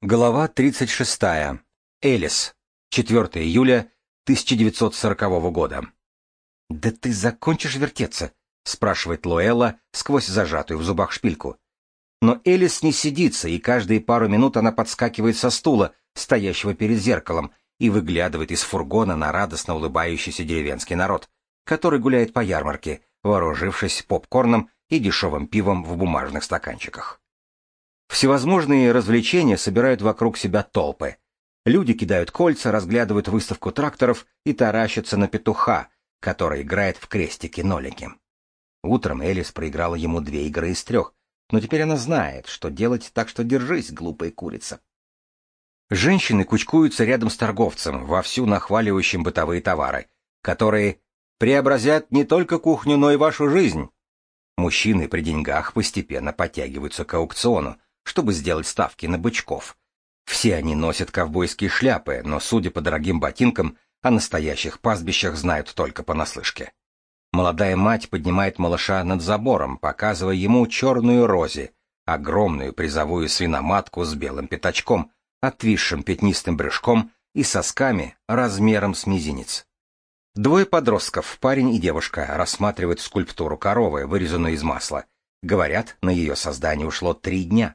Глава 36. Элис. 4 июля 1940 года. «Да ты закончишь вертеться?» — спрашивает Лоэлла сквозь зажатую в зубах шпильку. Но Элис не сидится, и каждые пару минут она подскакивает со стула, стоящего перед зеркалом, и выглядывает из фургона на радостно улыбающийся деревенский народ, который гуляет по ярмарке, вооружившись попкорном и дешевым пивом в бумажных стаканчиках. Всевозможные развлечения собирают вокруг себя толпы. Люди кидают кольца, разглядывают выставку тракторов и таращатся на петуха, который играет в крестики-нолики. Утром Элис проиграла ему две игры из трех, но теперь она знает, что делать, так что держись, глупая курица. Женщины кучкуются рядом с торговцем, вовсю нахваливающим бытовые товары, которые преобразят не только кухню, но и вашу жизнь. Мужчины при деньгах постепенно подтягиваются к аукциону, чтобы сделать ставки на бычков. Все они носят ковбойские шляпы, но, судя по дорогим ботинкам, о настоящих пастбищах знают только понаслышке. Молодая мать поднимает малыша над забором, показывая ему черную рози, огромную призовую свиноматку с белым пятачком, отвисшим пятнистым брюшком и сосками размером с мизинец. Двое подростков, парень и девушка, рассматривают скульптуру коровы, вырезанную из масла. Говорят, на ее создание ушло три дня.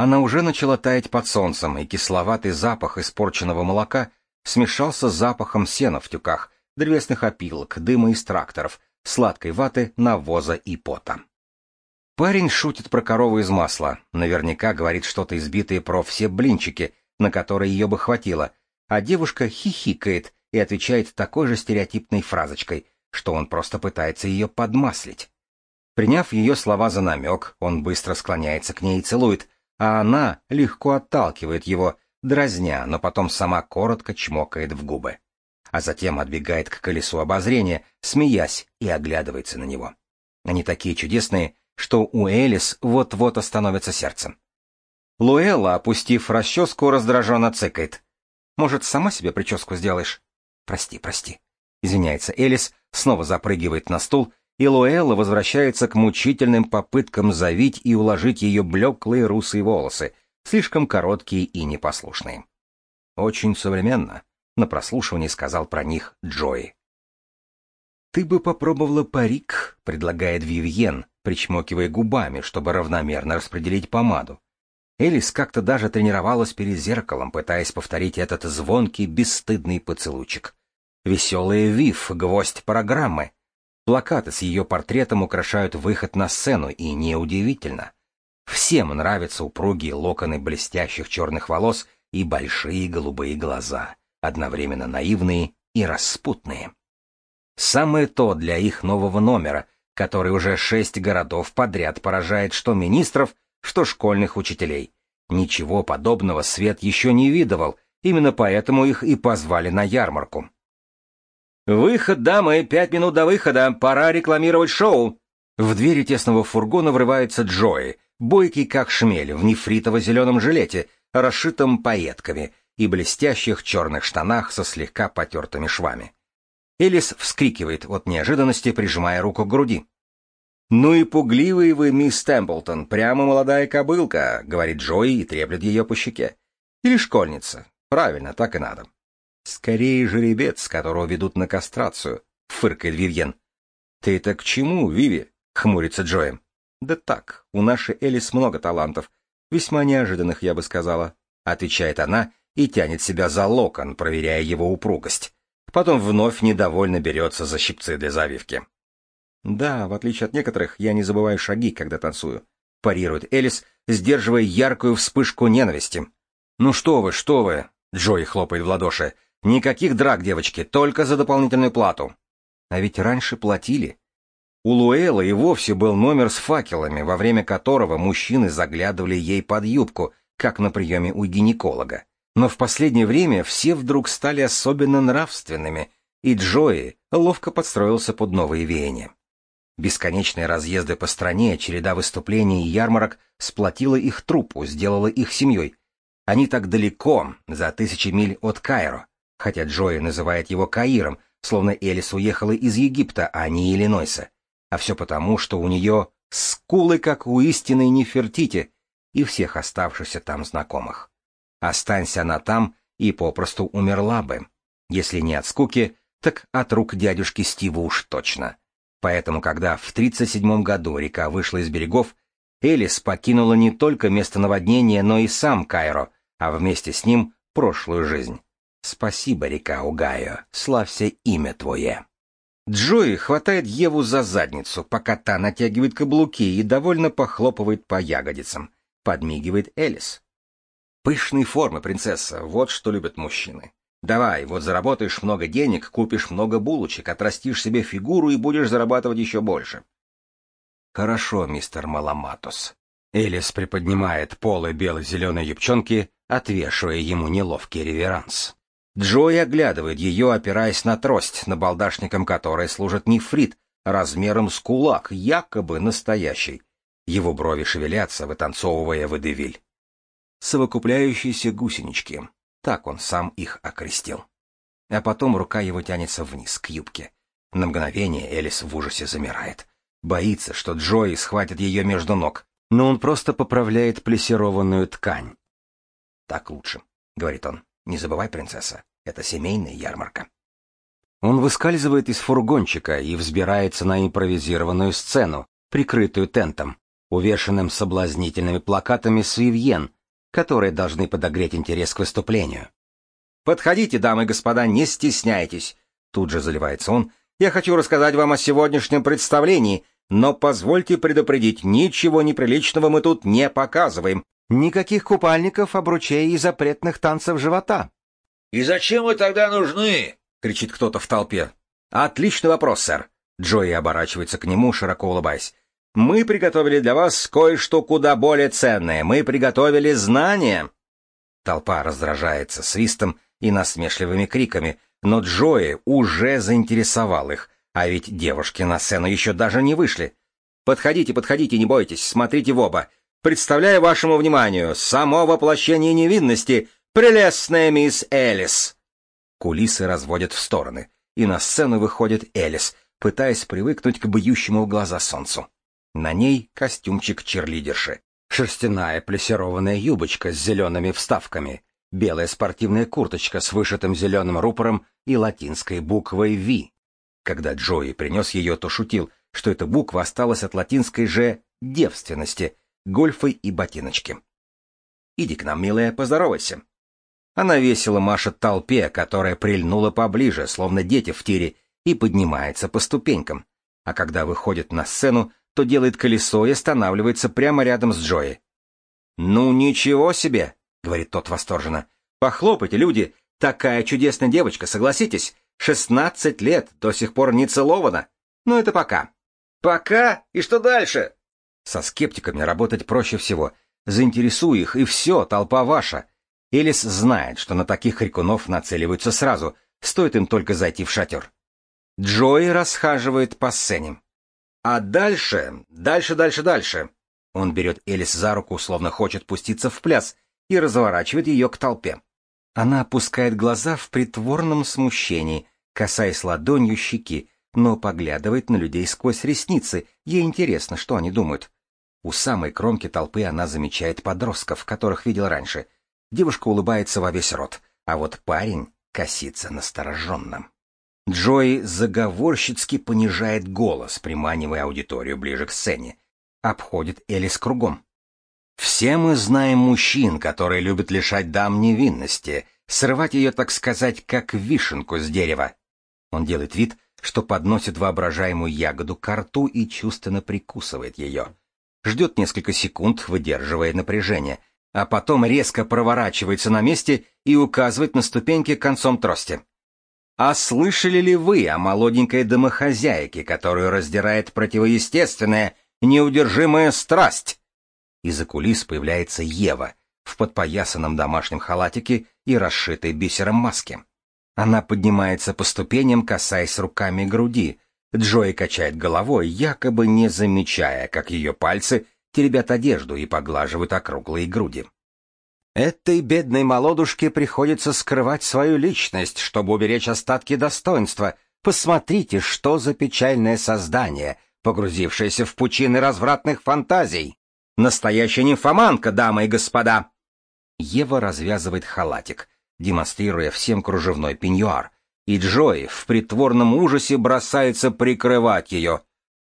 Она уже начала таять под солнцем, и кисловатый запах испорченного молока смешался с запахом сена в тюках, древесных опилок, дыма из тракторов, сладкой ваты, навоза и пота. Парень шутит про корову из масла, наверняка говорит что-то избитое про все блинчики, на которые ее бы хватило, а девушка хихикает и отвечает такой же стереотипной фразочкой, что он просто пытается ее подмаслить. Приняв ее слова за намек, он быстро склоняется к ней и целует, а она легко отталкивает его, дразня, но потом сама коротко чмокает в губы. А затем отбегает к колесу обозрения, смеясь, и оглядывается на него. Они такие чудесные, что у Элис вот-вот остановится сердце. Луэлла, опустив расческу, раздраженно цыкает. «Может, сама себе прическу сделаешь?» «Прости, прости», — извиняется Элис, снова запрыгивает на стул и Луэлла возвращается к мучительным попыткам завить и уложить ее блеклые русые волосы, слишком короткие и непослушные. Очень современно, на прослушивании сказал про них Джои. «Ты бы попробовала парик», — предлагает Вивьен, причмокивая губами, чтобы равномерно распределить помаду. Элис как-то даже тренировалась перед зеркалом, пытаясь повторить этот звонкий, бесстыдный поцелуйчик. Веселая Вив — гвоздь программы. Плакаты с ее портретом украшают выход на сцену, и неудивительно. Всем нравятся упругие локоны блестящих черных волос и большие голубые глаза, одновременно наивные и распутные. Самое то для их нового номера, который уже шесть городов подряд поражает что министров, что школьных учителей. Ничего подобного свет еще не видывал, именно поэтому их и позвали на ярмарку. «Выход, дамы! Пять минут до выхода! Пора рекламировать шоу!» В двери тесного фургона врывается Джои, бойкий как шмель, в нефритово-зеленом жилете, расшитом пайетками и блестящих черных штанах со слегка потертыми швами. Элис вскрикивает от неожиданности, прижимая руку к груди. «Ну и пугливый вы, мисс Темплтон, прямо молодая кобылка», — говорит Джои и треплет ее по щеке. «Или школьница. Правильно, так и надо». «Скорее жеребец, которого ведут на кастрацию», — фыркает Вивьен. «Ты это к чему, Виви?» — хмурится Джоем. «Да так, у нашей Элис много талантов. Весьма неожиданных, я бы сказала», — отвечает она и тянет себя за локон, проверяя его упругость. Потом вновь недовольно берется за щипцы для завивки. «Да, в отличие от некоторых, я не забываю шаги, когда танцую», — парирует Элис, сдерживая яркую вспышку ненависти. «Ну что вы, что вы!» — Джои хлопает в ладоши. Никаких драк, девочки, только за дополнительную плату. А ведь раньше платили. У Луэлла и вовсе был номер с факелами, во время которого мужчины заглядывали ей под юбку, как на приеме у гинеколога. Но в последнее время все вдруг стали особенно нравственными, и Джои ловко подстроился под новые веяния. Бесконечные разъезды по стране, череда выступлений и ярмарок сплотила их труппу, сделала их семьей. Они так далеко, за тысячи миль от Кайро хотя Джои называет его Каиром, словно Элис уехала из Египта, а не Иллинойса. А все потому, что у нее скулы, как у истинной Нефертити, и всех оставшихся там знакомых. Останься она там и попросту умерла бы. Если не от скуки, так от рук дядюшки Стива уж точно. Поэтому, когда в 37 году река вышла из берегов, Элис покинула не только место наводнения, но и сам Кайро, а вместе с ним прошлую жизнь. Спасибо, река Угайо, славься имя твое. Джои хватает Еву за задницу, пока та натягивает каблуки и довольно похлопывает по ягодицам. Подмигивает Элис. Пышные формы, принцесса, вот что любят мужчины. Давай, вот заработаешь много денег, купишь много булочек, отрастишь себе фигуру и будешь зарабатывать еще больше. Хорошо, мистер Маламатос. Элис приподнимает полы бело-зеленой юбчонки, отвешивая ему неловкий реверанс. Джои оглядывает ее, опираясь на трость, набалдашником которой служит нефрит, размером с кулак, якобы настоящий. Его брови шевелятся, вытанцовывая выдевиль. Совокупляющиеся гусенички. Так он сам их окрестил. А потом рука его тянется вниз, к юбке. На мгновение Элис в ужасе замирает. Боится, что Джои схватит ее между ног, но он просто поправляет плессированную ткань. «Так лучше», — говорит он. «Не забывай, принцесса, это семейная ярмарка». Он выскальзывает из фургончика и взбирается на импровизированную сцену, прикрытую тентом, увешанным соблазнительными плакатами с Вивьен, которые должны подогреть интерес к выступлению. «Подходите, дамы и господа, не стесняйтесь!» Тут же заливается он. «Я хочу рассказать вам о сегодняшнем представлении, но позвольте предупредить, ничего неприличного мы тут не показываем. Никаких купальников, обручей и запретных танцев живота». «И зачем вы тогда нужны?» — кричит кто-то в толпе. «Отличный вопрос, сэр». Джои оборачивается к нему, широко улыбаясь. Мы приготовили для вас кое-что куда более ценное. Мы приготовили знания. Толпа раздражается свистом и насмешливыми криками, но Джои уже заинтересовал их, а ведь девушки на сцену еще даже не вышли. Подходите, подходите, не бойтесь, смотрите в оба. Представляю вашему вниманию само воплощение невинности, прелестная мисс Элис. Кулисы разводят в стороны, и на сцену выходит Элис, пытаясь привыкнуть к бьющему в глаза солнцу. На ней костюмчик черлидерши, шерстяная плессированная юбочка с зелеными вставками, белая спортивная курточка с вышитым зеленым рупором и латинской буквой V. Когда Джои принес ее, то шутил, что эта буква осталась от латинской же девственности, гольфы и ботиночки. «Иди к нам, милая, поздоровайся». Она весело машет толпе, которая прильнула поближе, словно дети в тире, и поднимается по ступенькам. А когда выходит на сцену, то делает колесо и останавливается прямо рядом с Джои. «Ну ничего себе!» — говорит тот восторженно. «Похлопайте, люди! Такая чудесная девочка, согласитесь? Шестнадцать лет, до сих пор не целована. Ну это пока». «Пока? И что дальше?» Со скептиками работать проще всего. Заинтересуй их, и все, толпа ваша. Элис знает, что на таких крикунов нацеливаются сразу, стоит им только зайти в шатер. Джои расхаживает по сцене. А дальше, дальше, дальше, дальше. Он берет Элис за руку, словно хочет пуститься в пляс, и разворачивает ее к толпе. Она опускает глаза в притворном смущении, касаясь ладонью щеки, но поглядывает на людей сквозь ресницы, ей интересно, что они думают. У самой кромки толпы она замечает подростков, которых видел раньше. Девушка улыбается во весь рот, а вот парень косится настороженно. Джои заговорщицки понижает голос, приманивая аудиторию ближе к сцене. Обходит Элис кругом. Все мы знаем мужчин, которые любят лишать дам невинности, срывать ее, так сказать, как вишенку с дерева. Он делает вид, что подносит воображаемую ягоду к рту и чувственно прикусывает ее. Ждет несколько секунд, выдерживая напряжение, а потом резко проворачивается на месте и указывает на ступеньки концом трости. А слышали ли вы о молоденькой домохозяйке, которую раздирает противоестественная, неудержимая страсть? Из-за кулис появляется Ева в подпоясанном домашнем халатике и расшитой бисером маске. Она поднимается по ступеням, касаясь руками груди. Джои качает головой, якобы не замечая, как ее пальцы теребят одежду и поглаживают округлые груди. Этой бедной молодушке приходится скрывать свою личность, чтобы уберечь остатки достоинства. Посмотрите, что за печальное создание, погрузившееся в пучины развратных фантазий. Настоящая нимфоманка, дамы и господа. Ева развязывает халатик, демонстрируя всем кружевной пеньюар, и Джои в притворном ужасе бросается прикрывать ее.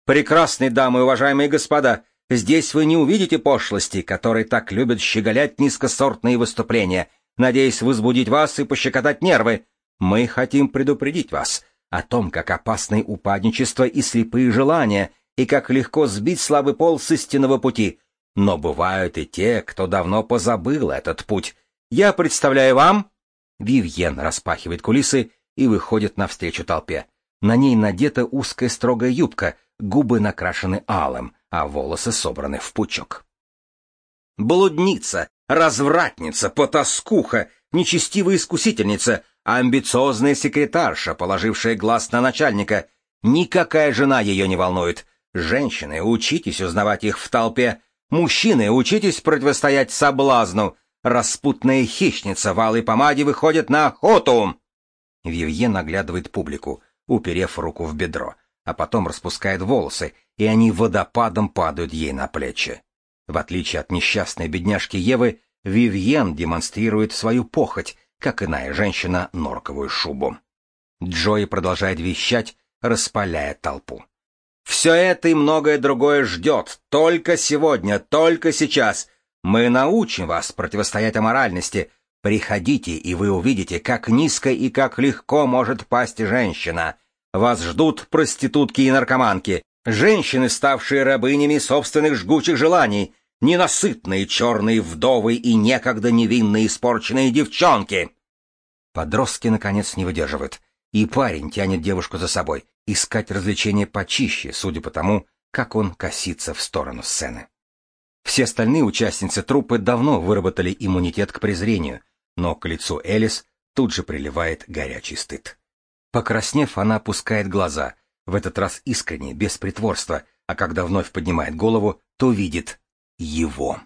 «Прекрасные дамы, уважаемые господа, здесь вы не увидите пошлости, которые так любят щеголять низкосортные выступления, надеясь возбудить вас и пощекотать нервы. Мы хотим предупредить вас о том, как опасны упадничество и слепые желания, и как легко сбить слабый пол с истинного пути. Но бывают и те, кто давно позабыл этот путь. Я представляю вам...» Вивьен распахивает кулисы и выходит навстречу толпе. На ней надета узкая строгая юбка, губы накрашены алым, а волосы собраны в пучок. Блудница, развратница, потаскуха, нечестивая искусительница, амбициозная секретарша, положившая глаз на начальника. Никакая жена ее не волнует. Женщины, учитесь узнавать их в толпе. Мужчины, учитесь противостоять соблазну. Распутная хищница в алой помаде выходит на охоту. Вивье наглядывает публику, уперев руку в бедро, а потом распускает волосы, и они водопадом падают ей на плечи. В отличие от несчастной бедняжки Евы, Вивьен демонстрирует свою похоть, как иная женщина норковую шубу. Джои продолжает вещать, распаляя толпу. «Все это и многое другое ждет. Только сегодня, только сейчас. Мы научим вас противостоять аморальности, Приходите, и вы увидите, как низко и как легко может пасть женщина. Вас ждут проститутки и наркоманки, женщины, ставшие рабынями собственных жгучих желаний, ненасытные черные вдовы и некогда невинные испорченные девчонки. Подростки, наконец, не выдерживают, и парень тянет девушку за собой, искать развлечения почище, судя по тому, как он косится в сторону сцены. Все остальные участницы труппы давно выработали иммунитет к презрению, но к лицу Элис тут же приливает горячий стыд. Покраснев, она опускает глаза, в этот раз искренне, без притворства, а когда вновь поднимает голову, то видит его.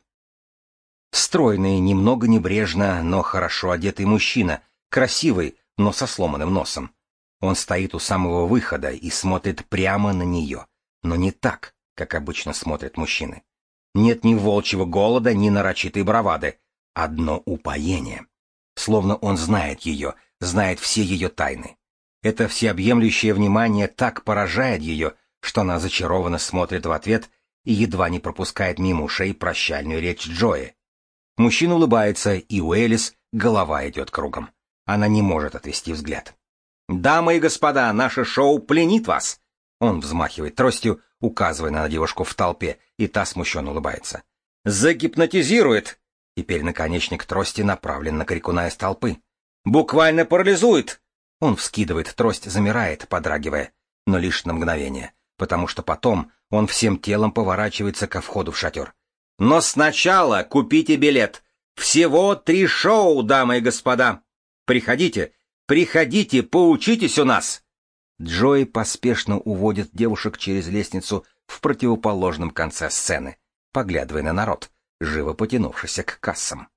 Стройный, немного небрежно, но хорошо одетый мужчина, красивый, но со сломанным носом. Он стоит у самого выхода и смотрит прямо на нее, но не так, как обычно смотрят мужчины. Нет ни волчьего голода, ни нарочитой бравады. Одно упоение словно он знает ее, знает все ее тайны. Это всеобъемлющее внимание так поражает ее, что она зачарованно смотрит в ответ и едва не пропускает мимо ушей прощальную речь Джои. Мужчина улыбается, и у Элис голова идет кругом. Она не может отвести взгляд. «Дамы и господа, наше шоу пленит вас!» Он взмахивает тростью, указывая на девушку в толпе, и та смущенно улыбается. «Загипнотизирует!» Теперь наконечник трости направлен на крикуна из толпы. «Буквально парализует!» Он вскидывает трость, замирает, подрагивая, но лишь на мгновение, потому что потом он всем телом поворачивается ко входу в шатер. «Но сначала купите билет! Всего три шоу, дамы и господа! Приходите, приходите, поучитесь у нас!» Джой поспешно уводит девушек через лестницу в противоположном конце сцены, поглядывая на народ живо потянувшийся к кассам.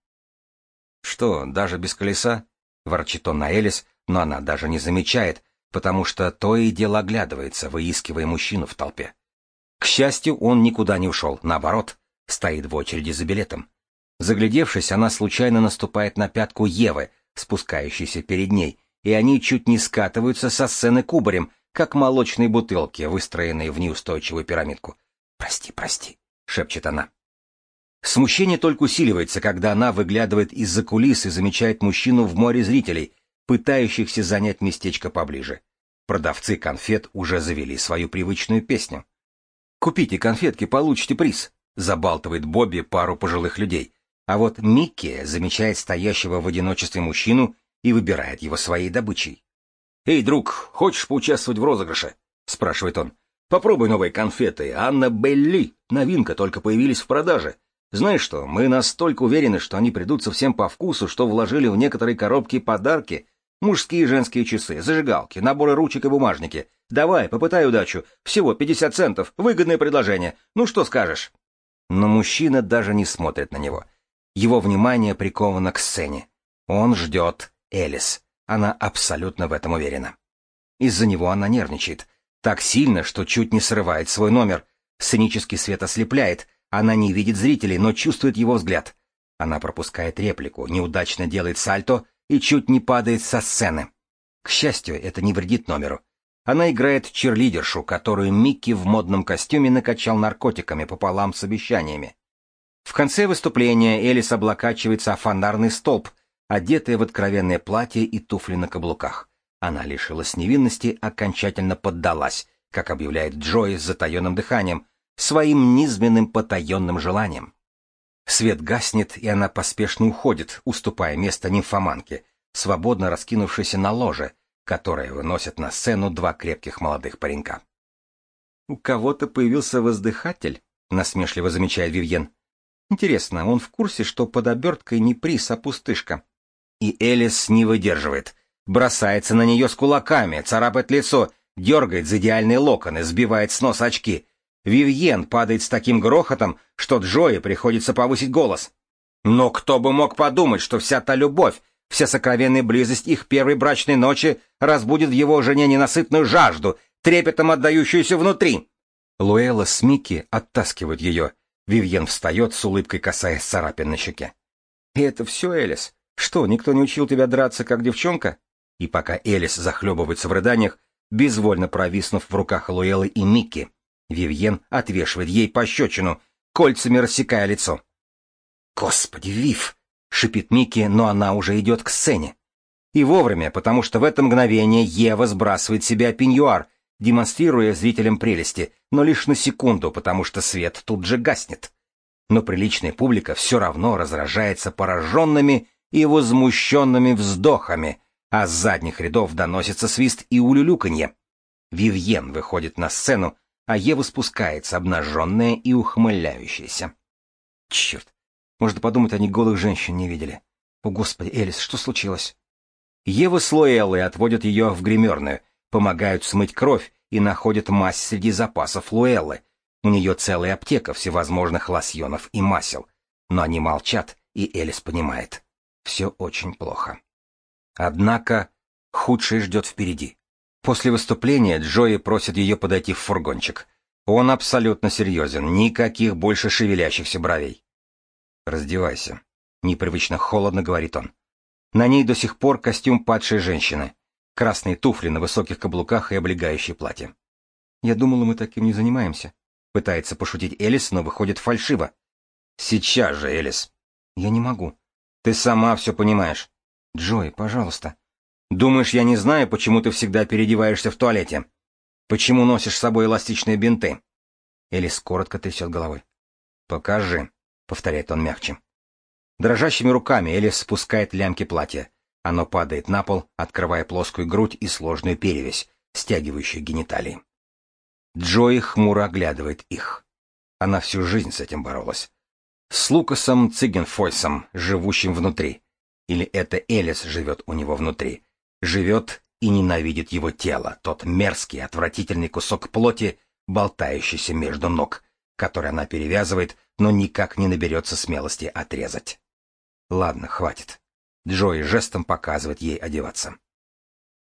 «Что, даже без колеса?» — ворчит он на Элис, но она даже не замечает, потому что то и дело оглядывается, выискивая мужчину в толпе. К счастью, он никуда не ушел, наоборот, стоит в очереди за билетом. Заглядевшись, она случайно наступает на пятку Евы, спускающейся перед ней, и они чуть не скатываются со сцены кубарем, как молочные бутылки, выстроенные в неустойчивую пирамидку. «Прости, прости», — шепчет она. Смущение только усиливается, когда она выглядывает из-за кулис и замечает мужчину в море зрителей, пытающихся занять местечко поближе. Продавцы конфет уже завели свою привычную песню. «Купите конфетки, получите приз», — забалтывает Бобби пару пожилых людей. А вот Микки замечает стоящего в одиночестве мужчину и выбирает его своей добычей. «Эй, друг, хочешь поучаствовать в розыгрыше?» — спрашивает он. «Попробуй новые конфеты. Анна Белли. Новинка, только появились в продаже. Знаешь что, мы настолько уверены, что они придут совсем по вкусу, что вложили в некоторые коробки подарки. Мужские и женские часы, зажигалки, наборы ручек и бумажники. Давай, попытай удачу. Всего 50 центов. Выгодное предложение. Ну что скажешь? Но мужчина даже не смотрит на него. Его внимание приковано к сцене. Он ждет Элис. Она абсолютно в этом уверена. Из-за него она нервничает. Так сильно, что чуть не срывает свой номер. Сценический свет ослепляет, она не видит зрителей, но чувствует его взгляд. Она пропускает реплику, неудачно делает сальто и чуть не падает со сцены. К счастью, это не вредит номеру. Она играет черлидершу, которую Микки в модном костюме накачал наркотиками пополам с обещаниями. В конце выступления Элис облокачивается о фонарный столб, одетая в откровенное платье и туфли на каблуках. Она лишилась невинности, окончательно поддалась, как объявляет Джой с затаенным дыханием, своим низменным потаенным желанием. Свет гаснет, и она поспешно уходит, уступая место нимфоманке, свободно раскинувшейся на ложе, которое выносят на сцену два крепких молодых паренька. «У кого-то появился воздыхатель», — насмешливо замечает Вивьен. «Интересно, он в курсе, что под оберткой не приз, а пустышка?» И Элис не выдерживает. Бросается на нее с кулаками, царапает лицо, дергает за идеальные локоны, сбивает с носа очки. Вивьен падает с таким грохотом, что Джои приходится повысить голос. Но кто бы мог подумать, что вся та любовь, Вся сокровенная близость их первой брачной ночи разбудит в его жене ненасытную жажду, трепетом отдающуюся внутри. Луэла с Микки оттаскивают ее. Вивьен встает с улыбкой, касаясь царапин на щеке. «И это все, Элис? Что, никто не учил тебя драться, как девчонка?» И пока Элис захлебывается в рыданиях, безвольно провиснув в руках Луэлы и Микки, Вивьен отвешивает ей пощечину, кольцами рассекая лицо. «Господи, Вив!» шипит Микки, но она уже идет к сцене. И вовремя, потому что в это мгновение Ева сбрасывает себя пеньюар, демонстрируя зрителям прелести, но лишь на секунду, потому что свет тут же гаснет. Но приличная публика все равно разражается пораженными и возмущенными вздохами, а с задних рядов доносится свист и улюлюканье. Вивьен выходит на сцену, а Ева спускается, обнаженная и ухмыляющаяся. Черт, можно подумать, они голых женщин не видели. О, Господи, Элис, что случилось? Ева с Луэллой отводят ее в гримерную, помогают смыть кровь и находят мазь среди запасов Луэллы. У нее целая аптека всевозможных лосьонов и масел. Но они молчат, и Элис понимает. Все очень плохо. Однако худшее ждет впереди. После выступления Джои просит ее подойти в фургончик. Он абсолютно серьезен, никаких больше шевелящихся бровей. «Раздевайся», — непривычно холодно говорит он. На ней до сих пор костюм падшей женщины, красные туфли на высоких каблуках и облегающее платье. «Я думала, мы таким не занимаемся», — пытается пошутить Элис, но выходит фальшиво. «Сейчас же, Элис». «Я не могу». «Ты сама все понимаешь». «Джой, пожалуйста». «Думаешь, я не знаю, почему ты всегда переодеваешься в туалете? Почему носишь с собой эластичные бинты?» Элис коротко трясет головой. «Покажи», — повторяет он мягче. Дрожащими руками Элис спускает лямки платья. Оно падает на пол, открывая плоскую грудь и сложную перевязь, стягивающую гениталии. Джои хмуро оглядывает их. Она всю жизнь с этим боролась. С Лукасом Цигенфойсом, живущим внутри. Или это Элис живет у него внутри. Живет и ненавидит его тело, тот мерзкий, отвратительный кусок плоти, болтающийся между ног, который она перевязывает, но никак не наберется смелости отрезать. Ладно, хватит. Джои жестом показывает ей одеваться.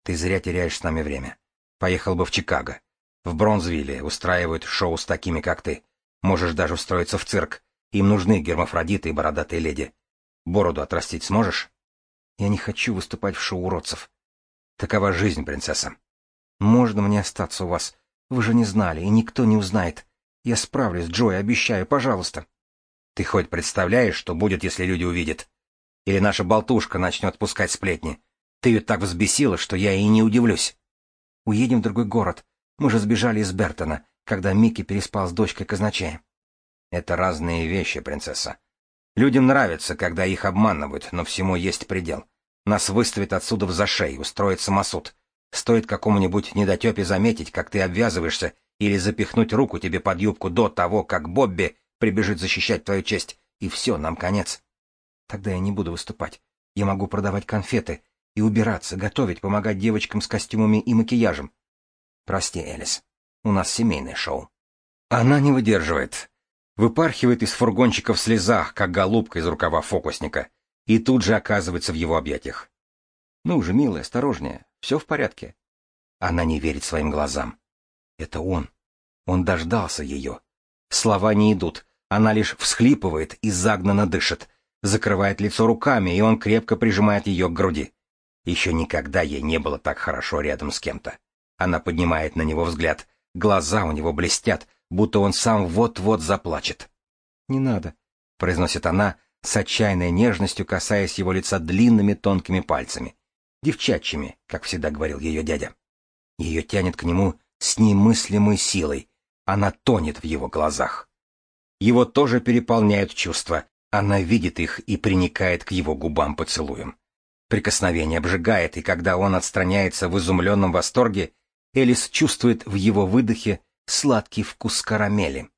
Ты зря теряешь с нами время. Поехал бы в Чикаго. В Бронзвилле устраивают шоу с такими, как ты. Можешь даже устроиться в цирк. Им нужны гермафродиты и бородатые леди. Бороду отрастить сможешь? Я не хочу выступать в шоу уродцев. Такова жизнь, принцесса. Можно мне остаться у вас? Вы же не знали, и никто не узнает. Я справлюсь, Джой, обещаю, пожалуйста. Ты хоть представляешь, что будет, если люди увидят? Или наша болтушка начнет пускать сплетни? Ты ее так взбесила, что я и не удивлюсь. Уедем в другой город. Мы же сбежали из Бертона, когда Микки переспал с дочкой казначея. Это разные вещи, принцесса. Людям нравится, когда их обманывают, но всему есть предел. Нас выставят отсюда в зашей, устроит самосуд. Стоит какому-нибудь недотепе заметить, как ты обвязываешься или запихнуть руку тебе под юбку до того, как Бобби прибежит защищать твою честь, и все, нам конец. Тогда я не буду выступать. Я могу продавать конфеты и убираться, готовить, помогать девочкам с костюмами и макияжем. Прости, Элис, у нас семейное шоу. Она не выдерживает. Выпархивает из фургончика в слезах, как голубка из рукава фокусника, и тут же оказывается в его объятиях. Ну же, милая, осторожнее, все в порядке. Она не верит своим глазам. Это он. Он дождался ее. Слова не идут. Она лишь всхлипывает и загнанно дышит. закрывает лицо руками, и он крепко прижимает ее к груди. Еще никогда ей не было так хорошо рядом с кем-то. Она поднимает на него взгляд, глаза у него блестят, будто он сам вот-вот заплачет. «Не надо», — произносит она, с отчаянной нежностью касаясь его лица длинными тонкими пальцами, девчачьими, как всегда говорил ее дядя. Ее тянет к нему с немыслимой силой, она тонет в его глазах. Его тоже переполняют чувства, она видит их и приникает к его губам поцелуем. Прикосновение обжигает, и когда он отстраняется в изумленном восторге, Элис чувствует в его выдохе сладкий вкус карамели.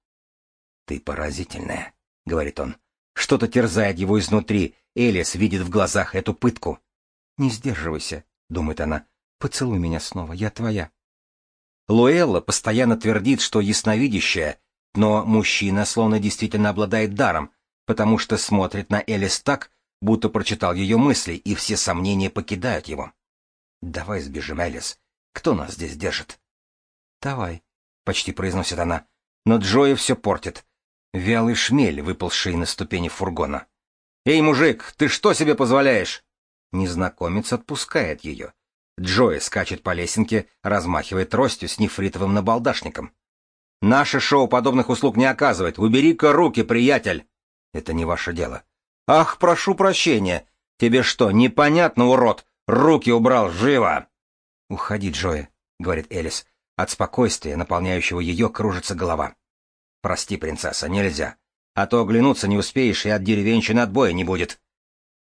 «Ты поразительная», — говорит он. Что-то терзает его изнутри, Элис видит в глазах эту пытку. «Не сдерживайся», — думает она. «Поцелуй меня снова, я твоя». Луэлла постоянно твердит, что ясновидящая, но мужчина словно действительно обладает даром, потому что смотрит на Элис так, будто прочитал ее мысли, и все сомнения покидают его. «Давай сбежим, Элис. Кто нас здесь держит?» «Давай», — почти произносит она, но Джоя все портит. Вялый шмель, выползший на ступени фургона. «Эй, мужик, ты что себе позволяешь?» Незнакомец отпускает ее. Джои скачет по лесенке, размахивает тростью с нефритовым набалдашником. «Наше шоу подобных услуг не оказывает. Убери-ка руки, приятель!» «Это не ваше дело». «Ах, прошу прощения! Тебе что, непонятно, урод? Руки убрал, живо!» «Уходи, Джои», — говорит Элис. От спокойствия, наполняющего ее, кружится голова. «Прости, принцесса, нельзя. А то оглянуться не успеешь, и от деревенщины отбоя не будет».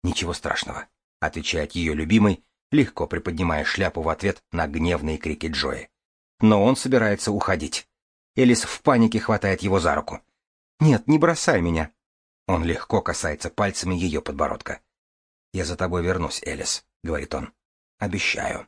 «Ничего страшного», — отвечает ее любимый, легко приподнимая шляпу в ответ на гневные крики Джои. Но он собирается уходить. Элис в панике хватает его за руку. «Нет, не бросай меня!» Он легко касается пальцами ее подбородка. «Я за тобой вернусь, Элис», — говорит он. «Обещаю».